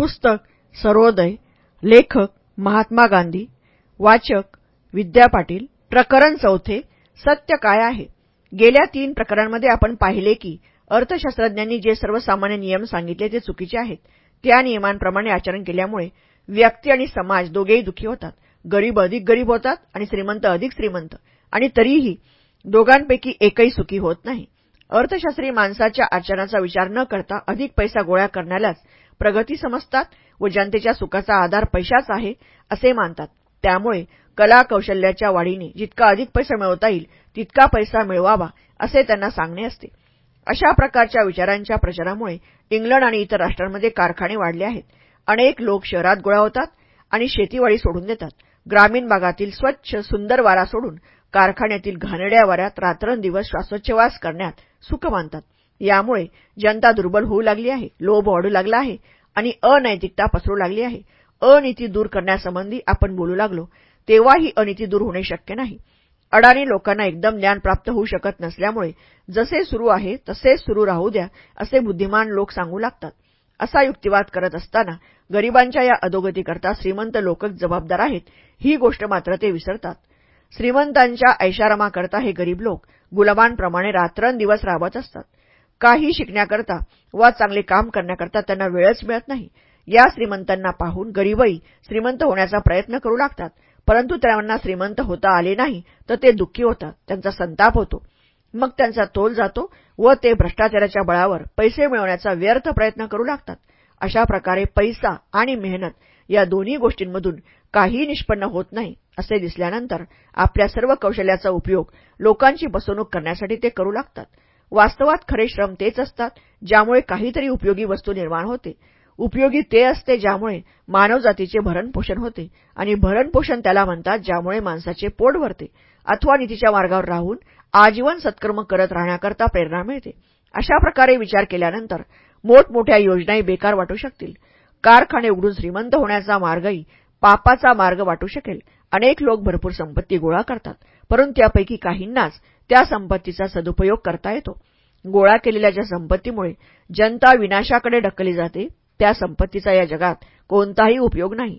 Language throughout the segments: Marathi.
पुस्तक सर्वोदय लेखक महात्मा गांधी वाचक विद्या पाटील प्रकरण चौथे सत्य काय आहे? गेल्या तीन प्रकरणांमध्ये आपण पाहिले की अर्थशास्त्रज्ञांनी जे सर्वसामान्य नियम सांगितले ते चुकीचे आहेत. त्या नियमांप्रमाणे आचरण केल्यामुळे व्यक्ती आणि समाज दोघेही दुखी होतात. गरीब अधिक गरीब होतात आणि श्रीमंत अधिक श्रीमंत. आणि तरीही दोघांपैकी एकही सुखी होत नाही. अर्थशास्त्री माणसाच्या आचरणाचा विचार न करता अधिक पैसा गोळा करण्यालाच प्रगती समजतात व जनतेच्या सुखाचा आधार पैशाच आहे असे मानतात. त्यामुळे कला कौशल्याच्या वाढीने जितका अधिक पैसा मिळवता येईल तितका पैसा मिळवावा असे त्यांना सांगणे असते. अशा प्रकारच्या विचारांच्या प्रचारामुळे इंग्लंड आणि इतर राष्ट्रांमध्ये कारखाने वाढले आहेत. अनेक लोक शहरात गोळा होतात आणि शेतीवाडी सोडून देतात. ग्रामीण भागातील स्वच्छ सुंदर वारा सोडून कारखान्यातील घाणेरड्या वाऱ्यात रात्रंदिवस श्वासोच्छवास करण्यात सुख मानतात. यामुळे जनता दुर्बल होऊ लागली आहे लोभ वाढू लागला आहे आणि अनैतिकता पसरू लागली आहे. अनिती दूर करण्यासंबंधी आपण बोलू लागलो तेव्हा ही अनिती दूर होणे शक्य नाही. अडाणी लोकांना एकदम ज्ञान प्राप्त होऊ शकत नसल्यामुळे जसे सुरू आहे तसेच सुरू राहू द्या असे बुद्धिमान लोक सांगू लागतात. असा युक्तिवाद करत असताना गरिबांच्या या अधोगतीकरता श्रीमंत लोकच जबाबदार आहेत ही गोष्ट मात्र ते विसरतात. श्रीमंतांच्या ऐशारामाकरता हे गरीब लोक गुलामांप्रमाणे रात्रंदिवस राबत असतात. काही शिकण्याकरता वा चांगले काम करण्याकरता त्यांना वेळच मिळत नाही. या श्रीमंतांना पाहून गरीबही श्रीमंत होण्याचा प्रयत्न करू लागतात. परंतु त्यांना श्रीमंत होता आले नाही तर ते दुःखी होतात. त्यांचा संताप होतो. मग त्यांचा तोल जातो व ते भ्रष्टाचाराच्या बळावर पैसे मिळवण्याचा व्यर्थ प्रयत्न करू लागतात. अशा प्रकारे पैसा आणि मेहनत या दोन्ही गोष्टींमधून काही निष्पन्न होत नाही असे दिसल्यानंतर आपल्या सर्व कौशल्याचा उपयोग लोकांची बसवणूक करण्यासाठी ते करू लागतात. वास्तवात खरे श्रम तेच असतात ज्यामुळे काहीतरी उपयोगी वस्तू निर्माण होते. उपयोगी ते असते ज्यामुळे मानवजातीचे भरणपोषण होते आणि भरणपोषण त्याला म्हणतात ज्यामुळे माणसाचे पोट भरते अथवा नीतीच्या मार्गावर राहून आजीवन सत्कर्म करत राहण्याकरता प्रेरणा मिळते. अशा प्रकारे विचार केल्यानंतर मोठमोठ्या योजनाही बेकार वाटू शकतील. कारखाने उघडून श्रीमंत होण्याचा मार्गही पापाचा मार्ग वाटू शकेल. अनेक लोक भरपूर संपत्ती गोळा करतात परंतु त्यापैकी काहींनाच त्या संपत्तीचा सदुपयोग करता येतो. गोळा केलेल्या ज्या संपत्तीमुळे जनता विनाशाकडे ढकली जाते त्या संपत्तीचा या जगात कोणताही उपयोग नाही.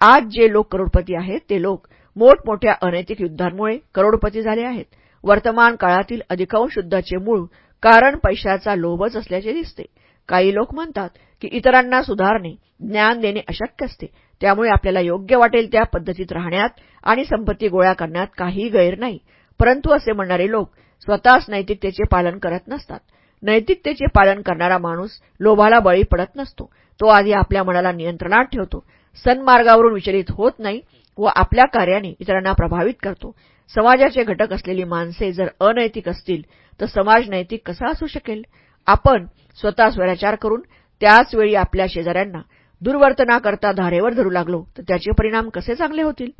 आज जे लोक करोडपती आहेत ते लोक मोठमोठ्या अनैतिक युद्धांमुळे करोडपती झाले आहेत. वर्तमान काळातील अधिकांश युद्धाचे मूळ कारण पैशाचा लोभच असल्याचे दिसते. काही लोक म्हणतात की इतरांना सुधारणे ज्ञान देणे अशक्य असते. त्यामुळे आपल्याला योग्य वाटेल त्या पद्धतीत राहण्यात आणि संपत्ती गोळा करण्यात काही गैर नाही. परंतु असे म्हणणारे लोक स्वतःच नैतिकतेचे पालन करत नसतात. नैतिकतेचे पालन करणारा माणूस लोभाला बळी पडत नसतो. तो आधी आपल्या मनाला नियंत्रणात ठेवतो. सन्मार्गावरून विचलित होत नाही व आपल्या कार्याने इतरांना प्रभावित करतो. समाजाचे घटक असलेली माणसे जर अनैतिक असतील तर समाज नैतिक कसा असू शकेल? आपण स्वतः स्वराचार करून त्याचवेळी आपल्या शेजाऱ्यांना दुर्वर्तनाकरता धारेवर धरू लागलो तर त्याचे परिणाम कसे चांगले होतील?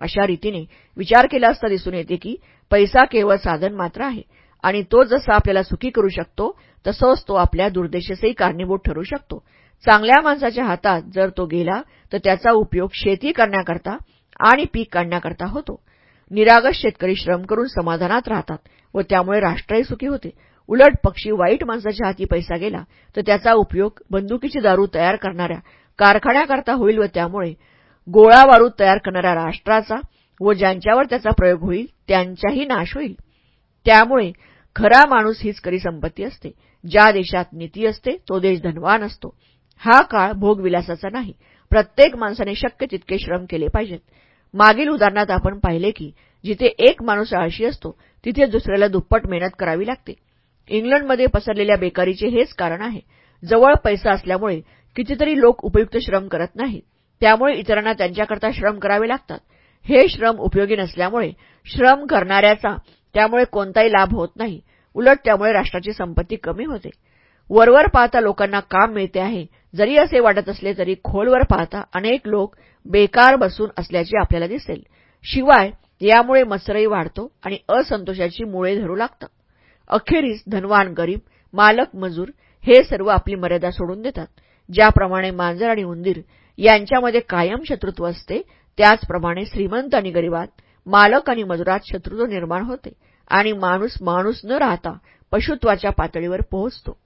अशा रीतीने विचार केला असता दिसून येते की पैसा केवळ साधन मात्र आहे. आणि तो जसा आपल्याला सुखी करू शकतो तसंच तो आपल्या दुर्देशसही कारणीभूत ठरू शकतो. चांगल्या माणसाच्या हातात जर तो गेला तर त्याचा उपयोग शेती करण्याकरता आणि पीक काढण्याकरता होतो. निरागस शेतकरी श्रम करून समाधानात राहतात व त्यामुळे राष्ट्रही सुखी होते. उलट पक्षी वाईट माणसाच्या हाती पैसा गेला तर त्याचा उपयोग बंदुकीची दारू तयार करणाऱ्या कारखान्याकरता होईल व त्यामुळे गोळा बारूद तयार करणाऱ्या राष्ट्राचा व ज्यांच्यावर त्याचा प्रयोग होईल त्यांचाही नाश होईल. त्यामुळे खरा माणूस हीच करी संपत्ती असते. ज्या देशात नीती असते तो देश धनवान असतो. हा काळ भोगविलासाचा नाही. प्रत्येक माणसाने शक्य तितके श्रम केले पाहिजेत. मागील उदाहरणात आपण पाहिले की जिथे एक माणूस आळशी असतो तिथे दुसऱ्याला दुप्पट मेहनत करावी लागते. इंग्लंडमध्ये पसरलेल्या बेकारीचे हेच कारण आहे. जवळ पैसा असल्यामुळे कितीतरी लोक उपयुक्त श्रम करत नाहीत. त्यामुळे इतरांना त्यांच्याकरता श्रम करावे लागतात. हे श्रम उपयोगी नसल्यामुळे श्रम करणाऱ्याचा त्यामुळे कोणताही लाभ होत नाही. उलट त्यामुळे राष्ट्राची संपत्ती कमी होते. वरवर पाहता लोकांना काम मिळते आहे. जरी असे वाटत असले तरी खोलवर पाहता अनेक लोक बेकार बसून असल्याचे आपल्याला दिसेल. शिवाय यामुळे मत्सरही वाढतो आणि असंतोषाची मुळे धरू लागतात. अखेरीस धनवान गरीब मालक मजूर हे सर्व आपली मर्यादा सोडून देतात. ज्याप्रमाणे मांजर आणि उंदीर यांच्यामध्ये कायम शत्रुत्व असते त्याचप्रमाणे श्रीमंत आणि गरिबात मालक आणि मजुरात शत्रुत्व निर्माण होते आणि माणूस माणूस न राहता पशुत्वाच्या पातळीवर पोहोचतो.